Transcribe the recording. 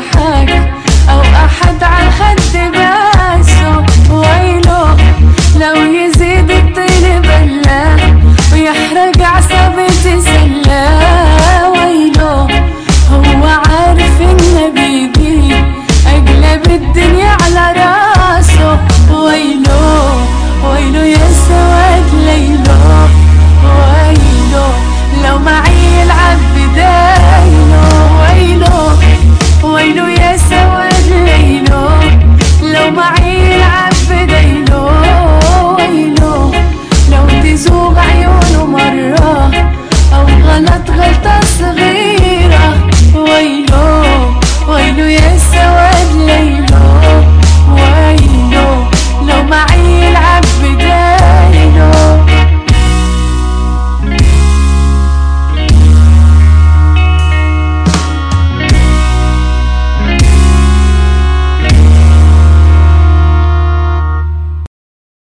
حاجة.